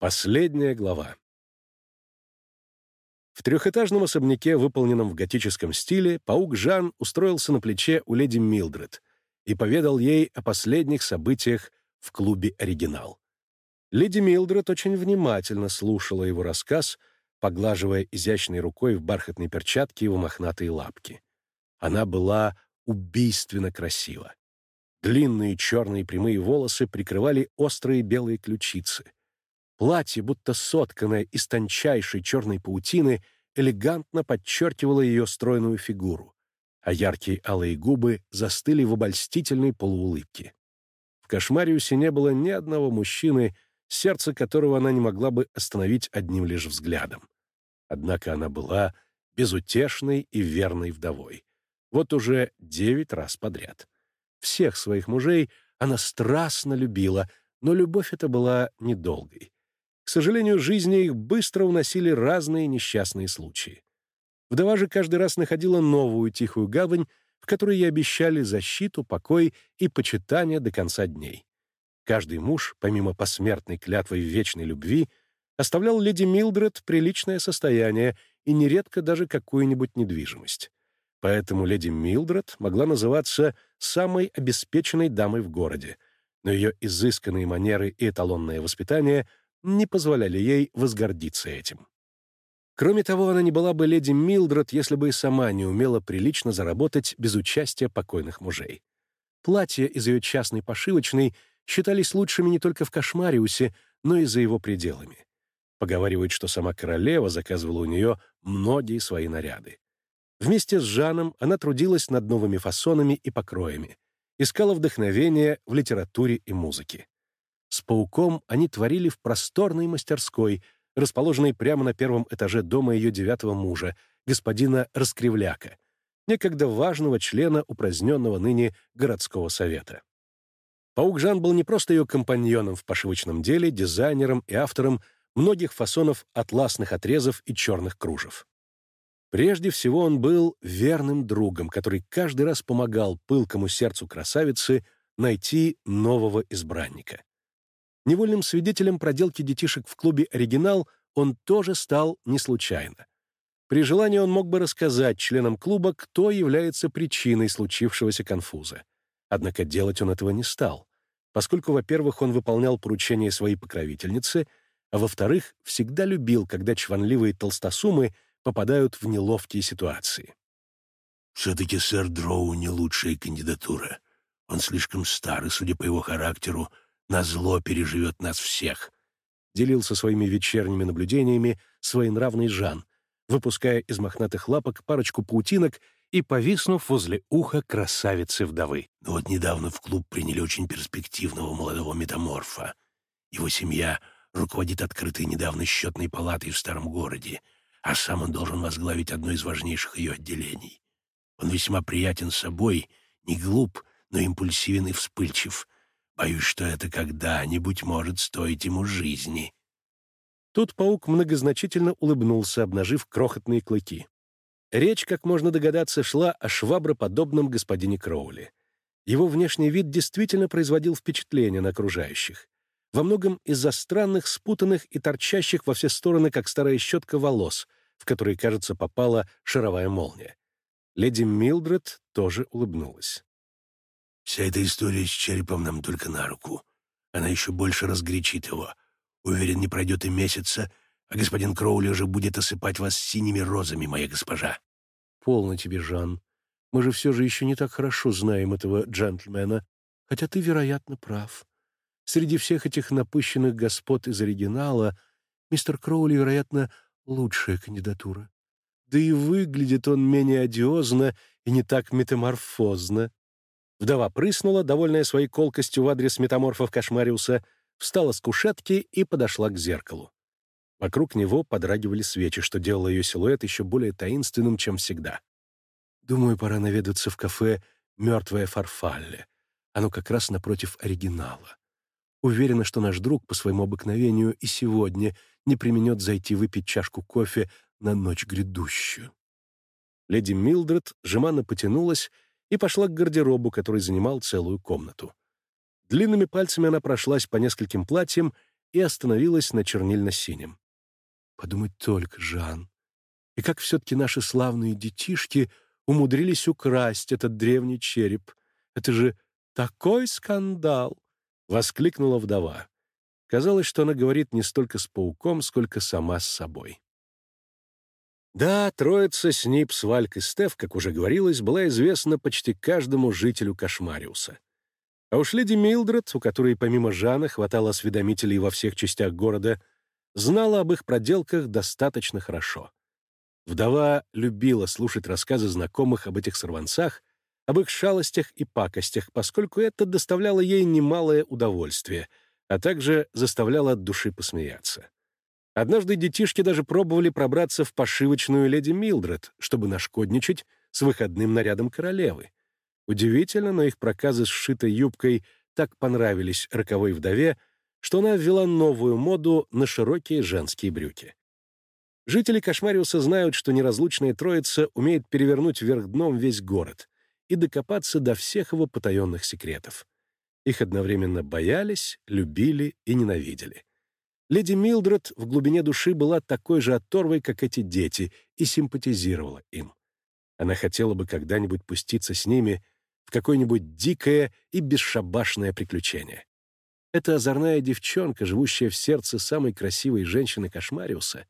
Последняя глава. В трехэтажном особняке, выполненном в готическом стиле, паук Жан устроился на плече у леди Милдред и поведал ей о последних событиях в клубе «Оригинал». Леди Милдред очень внимательно слушала его рассказ, поглаживая изящной рукой в бархатной перчатке его мохнатые лапки. Она была убийственно красива. Длинные черные прямые волосы прикрывали острые белые ключицы — Платье, будто сотканное из тончайшей черной паутины, элегантно подчеркивало ее стройную фигуру, а яркие алые губы застыли в обольстительной полуулыбке. В Кошмариусе не было ни одного мужчины, сердце которого она не могла бы остановить одним лишь взглядом. Однако она была безутешной и верной вдовой. Вот уже девять раз подряд. Всех своих мужей она страстно любила, но любовь эта была недолгой. К сожалению, жизни их быстро уносили разные несчастные случаи. Вдова же каждый раз находила новую тихую гавань, в которой ей обещали защиту, покой и почитание до конца дней. Каждый муж, помимо посмертной клятвы в вечной любви, оставлял леди Милдред приличное состояние и нередко даже какую-нибудь недвижимость. Поэтому леди Милдред могла называться самой обеспеченной дамой в городе, но ее изысканные манеры и эталонное воспитание — не позволяли ей возгордиться этим. Кроме того, она не была бы леди Милдред, если бы и сама не умела прилично заработать без участия покойных мужей. Платья из ее частной пошивочной считались лучшими не только в Кошмариусе, но и за его пределами. Поговаривают, что сама королева заказывала у нее многие свои наряды. Вместе с Жаном она трудилась над новыми фасонами и покроями, искала вдохновение в литературе и музыке. С пауком они творили в просторной мастерской, расположенной прямо на первом этаже дома ее девятого мужа, господина Раскривляка, некогда важного члена упраздненного ныне городского совета. Паук Жан был не просто ее компаньоном в пошивочном деле, дизайнером и автором многих фасонов атласных отрезов и черных кружев. Прежде всего он был верным другом, который каждый раз помогал пылкому сердцу красавицы найти нового избранника. Невольным свидетелем проделки детишек в клубе «Оригинал» он тоже стал не случайно. При желании он мог бы рассказать членам клуба, кто является причиной случившегося конфуза. Однако делать он этого не стал, поскольку, во-первых, он выполнял поручения своей покровительницы, а во-вторых, всегда любил, когда чванливые толстосумы попадают в неловкие ситуации. «Все-таки сэр Дроу не лучшая кандидатура. Он слишком стар, и, судя по его характеру, назло переживет нас всех», — делился своими вечерними наблюдениями своенравный Жан, выпуская из мохнатых лапок парочку паутинок и повиснув возле уха красавицы-вдовы. «Но вот недавно в клуб приняли очень перспективного молодого метаморфа. Его семья руководит открытой недавно счетной палатой в старом городе, а сам он должен возглавить одно из важнейших ее отделений. Он весьма приятен собой, не глуп, но импульсивен и вспыльчив — Боюсь, что это когда-нибудь может стоить ему жизни». Тут паук многозначительно улыбнулся, обнажив крохотные клыки. Речь, как можно догадаться, шла о шваброподобном господине Кроули. Его внешний вид действительно производил впечатление на окружающих. Во многом из-за странных, спутанных и торчащих во все стороны, как старая щетка, волос, в которые, кажется, попала шаровая молния. Леди Милдред тоже улыбнулась. Вся эта история с черепом нам только на руку. Она еще больше разгорячит его. Уверен, не пройдет и месяца, а господин Кроули уже будет осыпать вас синими розами, моя госпожа». «Полно тебе, Жан. Мы же все же еще не так хорошо знаем этого джентльмена, хотя ты, вероятно, прав. Среди всех этих напыщенных господ из оригинала мистер Кроули, вероятно, лучшая кандидатура. Да и выглядит он менее одиозно и не так метаморфозно. Вдова прыснула, довольная своей колкостью в адрес метаморфов Кошмариуса, встала с кушетки и подошла к зеркалу. Вокруг него подрагивали свечи, что делало ее силуэт еще более таинственным, чем всегда. «Думаю, пора наведаться в кафе «Мертвая фарфалле». Оно как раз напротив оригинала. Уверена, что наш друг по своему обыкновению и сегодня не применет зайти выпить чашку кофе на ночь грядущую». Леди Милдред жеманно потянулась и пошла к гардеробу, который занимал целую комнату. Длинными пальцами она прошлась по нескольким платьям и остановилась на чернильно-синем. Подумать только, Жан. И как все-таки наши славные детишки умудрились украсть этот древний череп. Это же такой скандал! — воскликнула вдова. Казалось, что она говорит не столько с пауком, сколько сама с собой. Да, троица Снип, Свальк и Стеф, как уже говорилось, была известна почти каждому жителю Кошмариуса. А уж леди Милдред, у которой помимо Жана хватало осведомителей во всех частях города, знала об их проделках достаточно хорошо. Вдова любила слушать рассказы знакомых об этих сорванцах, об их шалостях и пакостях, поскольку это доставляло ей немалое удовольствие, а также заставляло от души посмеяться. Однажды детишки даже пробовали пробраться в пошивочную леди Милдред, чтобы нашкодничать с выходным нарядом королевы. Удивительно, но их проказы с сшитой юбкой так понравились роковой вдове, что она ввела новую моду на широкие женские брюки. Жители Кошмариуса знают, что неразлучная троица умеет перевернуть вверх дном весь город и докопаться до всех его потаенных секретов. Их одновременно боялись, любили и ненавидели. Леди Милдред в глубине души была такой же оторвой, как эти дети, и симпатизировала им. Она хотела бы когда-нибудь пуститься с ними в какое-нибудь дикое и бесшабашное приключение. Эта озорная девчонка, живущая в сердце самой красивой женщины Кошмариуса,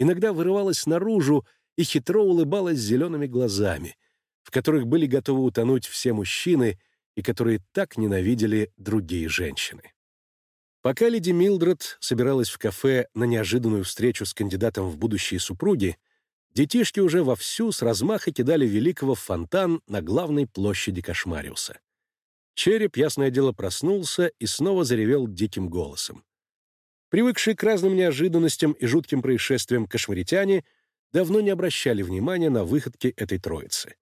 иногда вырывалась наружу и хитро улыбалась зелеными глазами, в которых были готовы утонуть все мужчины и которые так ненавидели другие женщины. Пока леди Милдред собиралась в кафе на неожиданную встречу с кандидатом в будущие супруги, детишки уже вовсю с размаха кидали Великого в фонтан на главной площади Кошмариуса. Череп, ясное дело, проснулся и снова заревел диким голосом. Привыкшие к разным неожиданностям и жутким происшествиям кошмаритяне давно не обращали внимания на выходки этой троицы.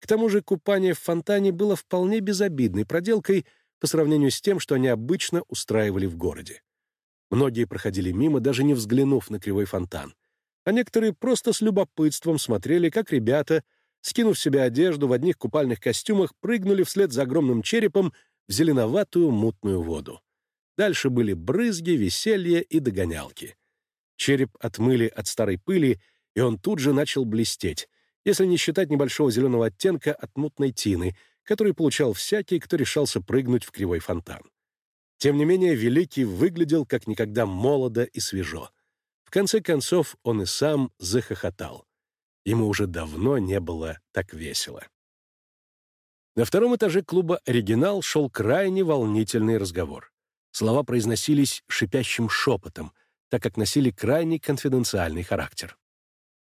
К тому же купание в фонтане было вполне безобидной проделкой — по сравнению с тем, что они обычно устраивали в городе. Многие проходили мимо, даже не взглянув на кривой фонтан, а некоторые просто с любопытством смотрели, как ребята, скинув себе одежду в одних купальных костюмах, прыгнули вслед за огромным черепом в зеленоватую мутную воду. Дальше были брызги, веселье и догонялки. Череп отмыли от старой пыли, и он тут же начал блестеть, если не считать небольшого зеленого оттенка от мутной тины, который получал всякий, кто решался прыгнуть в кривой фонтан. Тем не менее, Великий выглядел как никогда молодо и свежо. В конце концов, он и сам захохотал. Ему уже давно не было так весело. На втором этаже клуба «Оригинал» шел крайне волнительный разговор. Слова произносились шипящим шепотом, так как носили крайне конфиденциальный характер.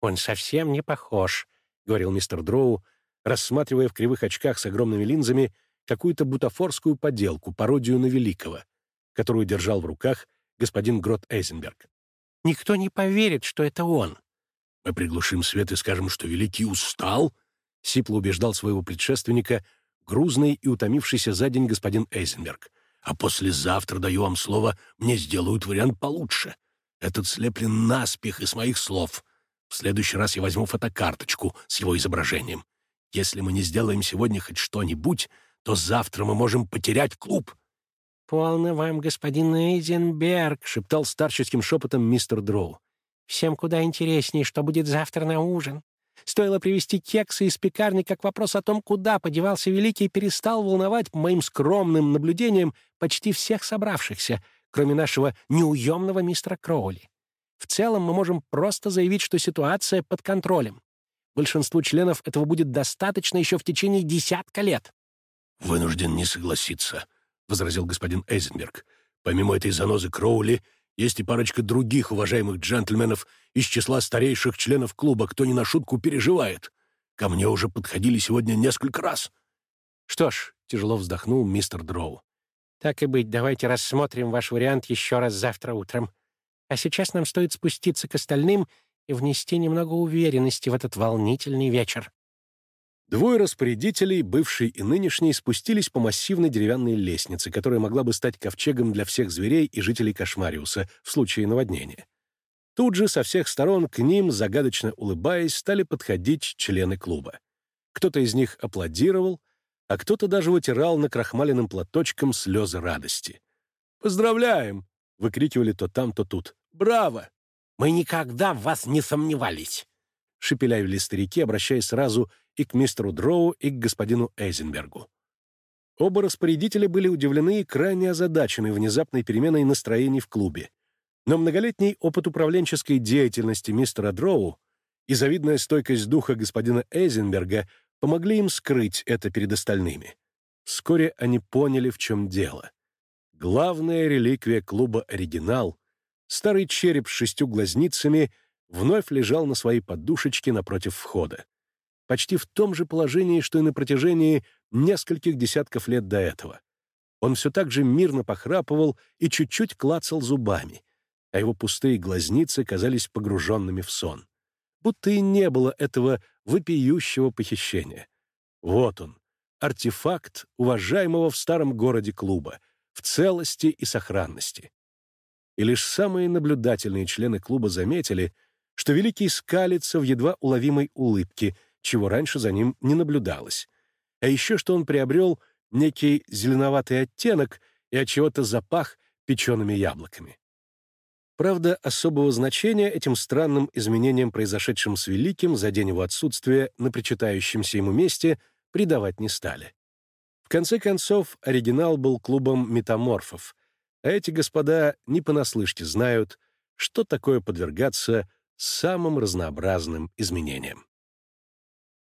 «Он совсем не похож», — говорил мистер Дроу, рассматривая в кривых очках с огромными линзами какую-то бутафорскую поделку, пародию на Великого, которую держал в руках господин Грот Эйзенберг. «Никто не поверит, что это он». «Мы приглушим свет и скажем, что Великий устал?» — сипло убеждал своего предшественника грузный и утомившийся за день господин Эйзенберг. «А послезавтра, даю вам слово, мне сделают вариант получше. Этот слеплен наспех из моих слов. В следующий раз я возьму фотокарточку с его изображением. Если мы не сделаем сегодня хоть что-нибудь, то завтра мы можем потерять клуб». «Полно вам, господин Эйзенберг», — шептал старческим шепотом мистер Дроу. «Всем куда интереснее, что будет завтра на ужин. Стоило привезти кексы из пекарни, как вопрос о том, куда подевался Великий, перестал волновать моим скромным наблюдениям почти всех собравшихся, кроме нашего неуемного мистера Кроули. В целом мы можем просто заявить, что ситуация под контролем. Большинству членов этого будет достаточно еще в течение десятка лет. «Вынужден не согласиться», — возразил господин Эйзенберг. «Помимо этой занозы Кроули, есть и парочка других уважаемых джентльменов из числа старейших членов клуба, кто не на шутку переживает. Ко мне уже подходили сегодня несколько раз». «Что ж», — тяжело вздохнул мистер Дроу. «Так и быть, давайте рассмотрим ваш вариант еще раз завтра утром. А сейчас нам стоит спуститься к остальным и внести немного уверенности в этот волнительный вечер. Двое распорядителей, бывший и нынешний, спустились по массивной деревянной лестнице, которая могла бы стать ковчегом для всех зверей и жителей Кошмариуса в случае наводнения. Тут же со всех сторон к ним, загадочно улыбаясь, стали подходить члены клуба. Кто-то из них аплодировал, а кто-то даже вытирал на накрахмаленным платочком слезы радости. «Поздравляем! выкрикивали то там, то тут. «Браво!» «Мы никогда в вас не сомневались!» шепелявили старики, обращаясь сразу и к мистеру Дроу, и к господину Эйзенбергу. Оба распорядителя были удивлены и крайне озадачены внезапной переменой настроений в клубе. Но многолетний опыт управленческой деятельности мистера Дроу и завидная стойкость духа господина Эйзенберга помогли им скрыть это перед остальными. Вскоре они поняли, в чем дело. Главная реликвия клуба «Оригинал» — старый череп с шестью глазницами — вновь лежал на своей подушечке напротив входа. Почти в том же положении, что и на протяжении нескольких десятков лет до этого. Он все так же мирно похрапывал и чуть-чуть клацал зубами, а его пустые глазницы казались погруженными в сон. Будто и не было этого вопиющего похищения. Вот он, артефакт уважаемого в старом городе клуба, в целости и сохранности. И лишь самые наблюдательные члены клуба заметили, что Великий скалится в едва уловимой улыбке, чего раньше за ним не наблюдалось, а еще что он приобрел некий зеленоватый оттенок и от чего-то запах печеными яблоками. Правда, особого значения этим странным изменениям, произошедшим с Великим за день его отсутствия на причитающемся ему месте, придавать не стали. В конце концов, оригинал был клубом метаморфов, а эти господа не понаслышке знают, что такое подвергаться самым разнообразным изменениям.